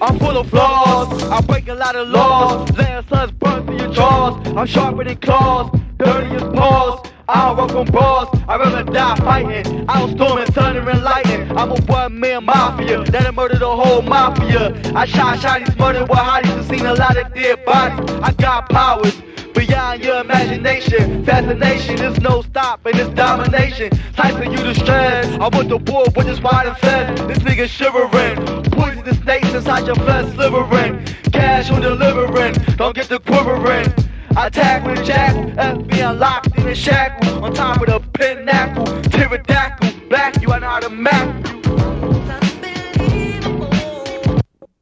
I'm full of flaws. I break a lot of laws. Land suns burn through your jaws. I'm sharper than claws, dirty as paws. I don't on bras, I'd rather die fighting. I was storming, thunder and lightning. I'm a one man mafia that'll murder the whole mafia. I shot shotties, murdered with hotties, and seen a lot of dead bodies. I got powers beyond your imagination. Fascination is no stopping, it's domination. Typing you to stress. I went to war with this wide and fed. This nigga shivering dates inside your flesh slivering. Cash on delivering, don't get the quivering. I tag with Jack, FBI locked in a shackle. On top of the pinnacle, pterodactyl, black, you are not.